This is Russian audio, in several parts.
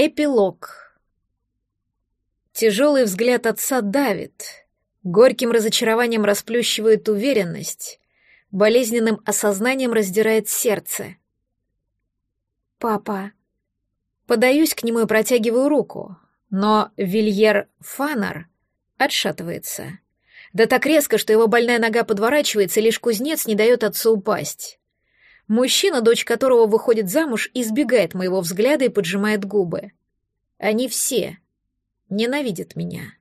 Эпилог. Тяжелый взгляд отца давит, горьким разочарованием расплющивает уверенность, болезненным осознанием раздирает сердце. «Папа». Подаюсь к нему и протягиваю руку, но Вильер Фанар отшатывается. Да так резко, что его больная нога подворачивается, лишь кузнец не дает отцу упасть. Мужчина, дочь которого выходит замуж, избегает моего взгляда и поджимает губы. Они все ненавидят меня.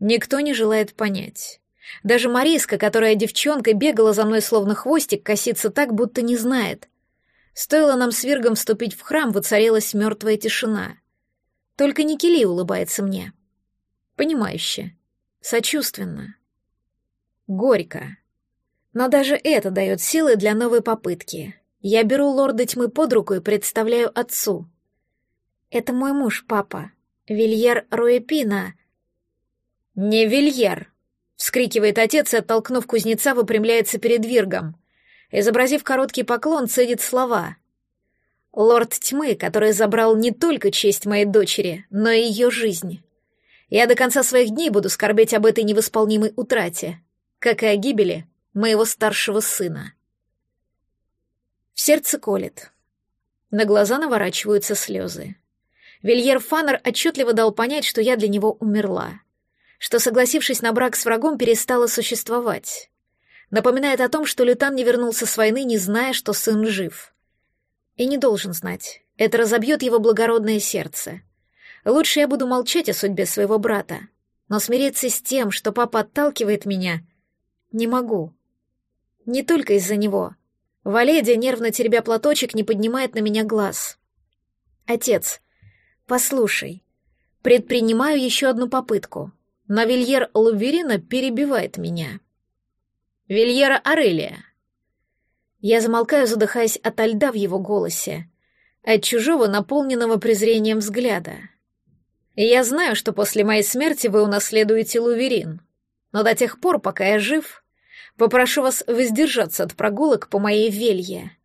Никто не желает понять. Даже Мариска, которая девчонкой бегала за мной словно хвостик, косится так, будто не знает. Стоило нам с Виргом вступить в храм, воцарилась мертвая тишина. Только Никели улыбается мне. Понимающе, сочувственно, горько. Но даже это дает силы для новой попытки. Я беру лорда тьмы под руку и представляю отцу. «Это мой муж, папа. Вильер Руэпина». «Не Вильер!» — вскрикивает отец и, оттолкнув кузнеца, выпрямляется перед Виргом. Изобразив короткий поклон, цедит слова. «Лорд тьмы, который забрал не только честь моей дочери, но и ее жизнь. Я до конца своих дней буду скорбеть об этой невосполнимой утрате, как и о гибели моего старшего сына. В сердце колет. На глаза наворачиваются слезы. Вильер Фаннер отчетливо дал понять, что я для него умерла, что, согласившись на брак с врагом, перестала существовать. Напоминает о том, что Лютан не вернулся с войны, не зная, что сын жив. И не должен знать. Это разобьет его благородное сердце. Лучше я буду молчать о судьбе своего брата, но смириться с тем, что папа отталкивает меня, не могу. Не только из-за него. Валедия, нервно теребя платочек, не поднимает на меня глаз. «Отец, послушай. Предпринимаю еще одну попытку, но Вильер Луверина перебивает меня». «Вильера Арелия». Я замолкаю, задыхаясь от льда в его голосе, от чужого, наполненного презрением взгляда. «Я знаю, что после моей смерти вы унаследуете Луверин, но до тех пор, пока я жив, Попрошу вас воздержаться от прогулок по моей велье.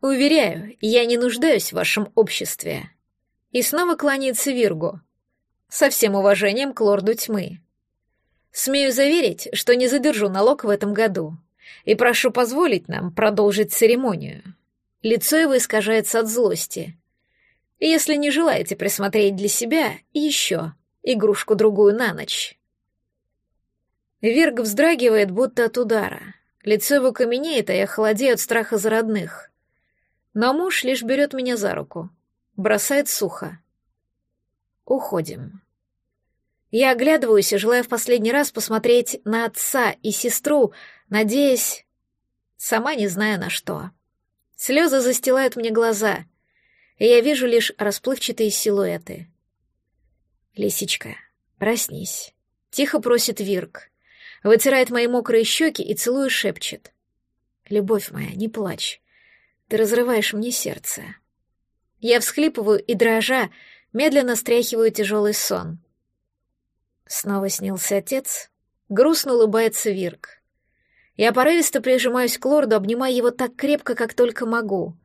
Уверяю, я не нуждаюсь в вашем обществе. И снова кланяется Виргу. Со всем уважением к лорду тьмы. Смею заверить, что не задержу налог в этом году. И прошу позволить нам продолжить церемонию. Лицо его искажается от злости. Если не желаете присмотреть для себя, еще игрушку-другую на ночь. Вирг вздрагивает, будто от удара. Лицо его каменеет, а я холодею от страха за родных. Но муж лишь берет меня за руку, бросает сухо. Уходим. Я оглядываюсь и желаю в последний раз посмотреть на отца и сестру, надеясь... Сама не знаю на что. Слезы застилают мне глаза, и я вижу лишь расплывчатые силуэты. «Лисичка, проснись», — тихо просит Вирк вытирает мои мокрые щеки и целуя шепчет. «Любовь моя, не плачь. Ты разрываешь мне сердце». Я всхлипываю и, дрожа, медленно стряхиваю тяжелый сон. Снова снился отец. Грустно улыбается Вирк. Я порывисто прижимаюсь к лорду, обнимая его так крепко, как только могу.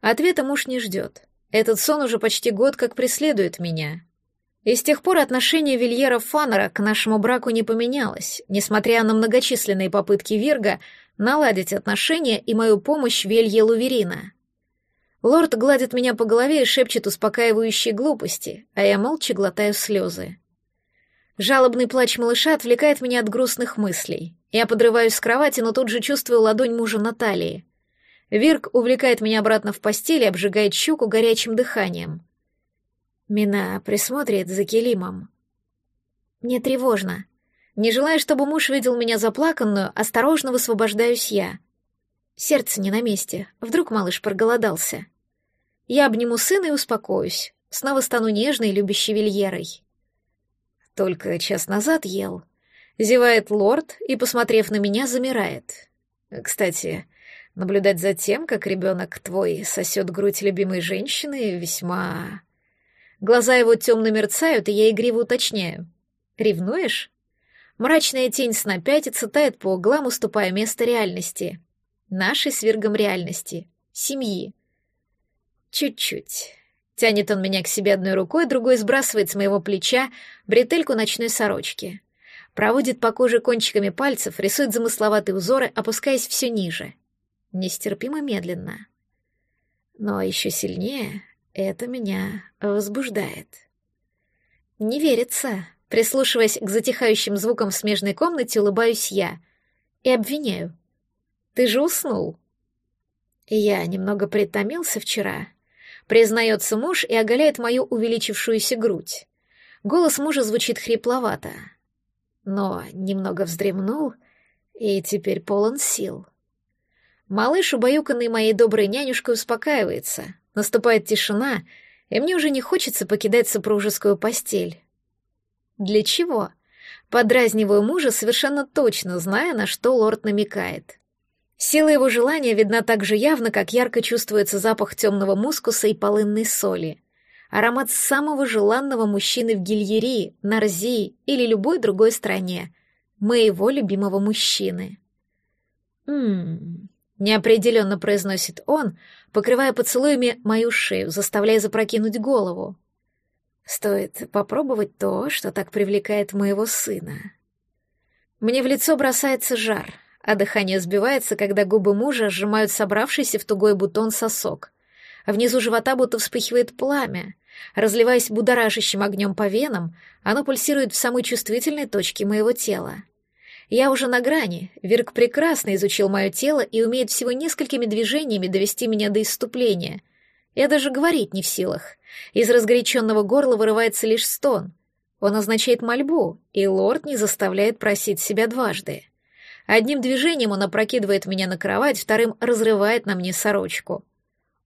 Ответа муж не ждет. Этот сон уже почти год как преследует меня. И с тех пор отношение Вильера Фаннера к нашему браку не поменялось, несмотря на многочисленные попытки Вирга наладить отношения и мою помощь Велье Луверина. Лорд гладит меня по голове и шепчет успокаивающие глупости, а я молча глотаю слезы. Жалобный плач малыша отвлекает меня от грустных мыслей. Я подрываюсь с кровати, но тут же чувствую ладонь мужа на талии. Вирк увлекает меня обратно в постель и обжигает щеку горячим дыханием. Мина присмотрит за Келимом. Мне тревожно. Не желая, чтобы муж видел меня заплаканную, осторожно высвобождаюсь я. Сердце не на месте. Вдруг малыш проголодался. Я обниму сына и успокоюсь. Снова стану нежной, любящей Вильерой. Только час назад ел. Зевает лорд и, посмотрев на меня, замирает. Кстати, наблюдать за тем, как ребенок твой сосет грудь любимой женщины, весьма Глаза его темно мерцают, и я игриво уточняю. «Ревнуешь?» Мрачная тень сна пятится, тает по углам, уступая место реальности. Нашей с Виргом реальности. Семьи. Чуть-чуть. Тянет он меня к себе одной рукой, другой сбрасывает с моего плеча бретельку ночной сорочки. Проводит по коже кончиками пальцев, рисует замысловатые узоры, опускаясь все ниже. Нестерпимо медленно. Но еще сильнее это меня возбуждает. Не верится. Прислушиваясь к затихающим звукам в смежной комнате, улыбаюсь я и обвиняю. Ты же уснул. Я немного притомился вчера, признается муж и оголяет мою увеличившуюся грудь. Голос мужа звучит хрипловато, но немного вздремнул и теперь полон сил. Малыш, убаюканный моей доброй нянюшкой, успокаивается. Наступает тишина, и мне уже не хочется покидать супружескую постель. Для чего? Подразниваю мужа, совершенно точно зная, на что лорд намекает. Сила его желания видна так же явно, как ярко чувствуется запах темного мускуса и полынной соли. Аромат самого желанного мужчины в Гильерии, Нарзии или любой другой стране. Моего любимого мужчины. «Ммм...» — неопределенно произносит он, покрывая поцелуями мою шею, заставляя запрокинуть голову. «Стоит попробовать то, что так привлекает моего сына». Мне в лицо бросается жар — а дыхание сбивается, когда губы мужа сжимают собравшийся в тугой бутон сосок. А внизу живота будто вспыхивает пламя. Разливаясь будоражащим огнем по венам, оно пульсирует в самой чувствительной точке моего тела. Я уже на грани, Вирк прекрасно изучил мое тело и умеет всего несколькими движениями довести меня до иступления. Я даже говорить не в силах. Из разгоряченного горла вырывается лишь стон. Он означает мольбу, и лорд не заставляет просить себя дважды. Одним движением он опрокидывает меня на кровать, вторым разрывает на мне сорочку.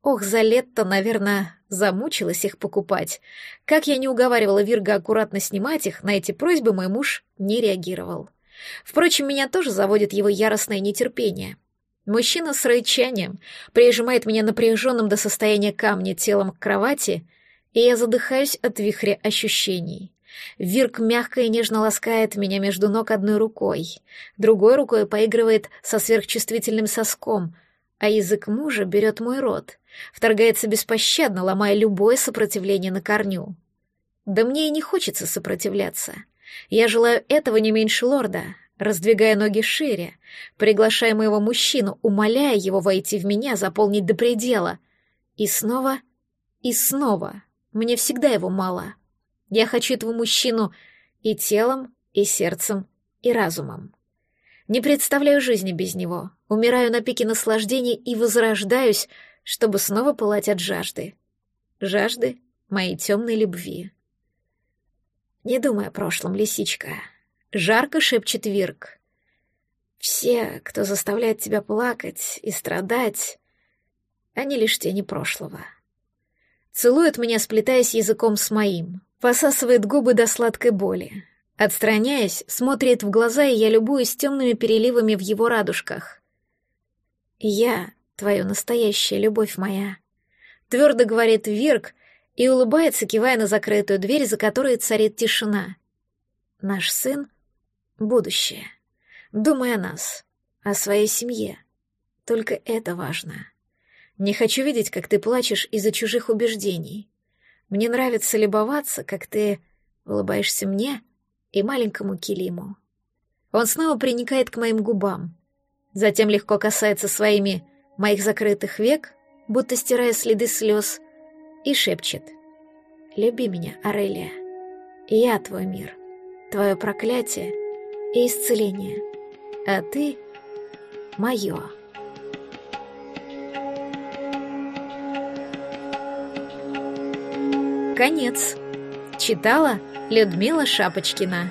Ох, за лето, наверное, замучилась их покупать. Как я не уговаривала Вирга аккуратно снимать их, на эти просьбы мой муж не реагировал. Впрочем, меня тоже заводит его яростное нетерпение. Мужчина с рычанием прижимает меня напряженным до состояния камня телом к кровати, и я задыхаюсь от вихря ощущений. Вирк мягко и нежно ласкает меня между ног одной рукой, другой рукой поигрывает со сверхчувствительным соском, а язык мужа берет мой рот, вторгается беспощадно, ломая любое сопротивление на корню. Да мне и не хочется сопротивляться. Я желаю этого не меньше лорда, раздвигая ноги шире, приглашая моего мужчину, умоляя его войти в меня, заполнить до предела. И снова, и снова. Мне всегда его мало. Я хочу этого мужчину и телом, и сердцем, и разумом. Не представляю жизни без него, умираю на пике наслаждений и возрождаюсь, чтобы снова пылать от жажды. Жажды моей темной любви. Не думай о прошлом, лисичка. Жарко шепчет Вирк. Все, кто заставляет тебя плакать и страдать, они лишь тени прошлого. Целует меня, сплетаясь языком с моим, посасывает губы до сладкой боли. Отстраняясь, смотрит в глаза, и я любуюсь темными переливами в его радужках. «Я — твоя настоящая любовь моя», — твердо говорит Вирк и улыбается, кивая на закрытую дверь, за которой царит тишина. «Наш сын — будущее. Думай о нас, о своей семье. Только это важно. Не хочу видеть, как ты плачешь из-за чужих убеждений. Мне нравится любоваться, как ты улыбаешься мне и маленькому Килиму. Он снова приникает к моим губам, затем легко касается своими моих закрытых век, будто стирая следы слез, и шепчет. «Люби меня, Арелия. Я твой мир, твое проклятие и исцеление, а ты — мое». Конец. Читала Людмила Шапочкина.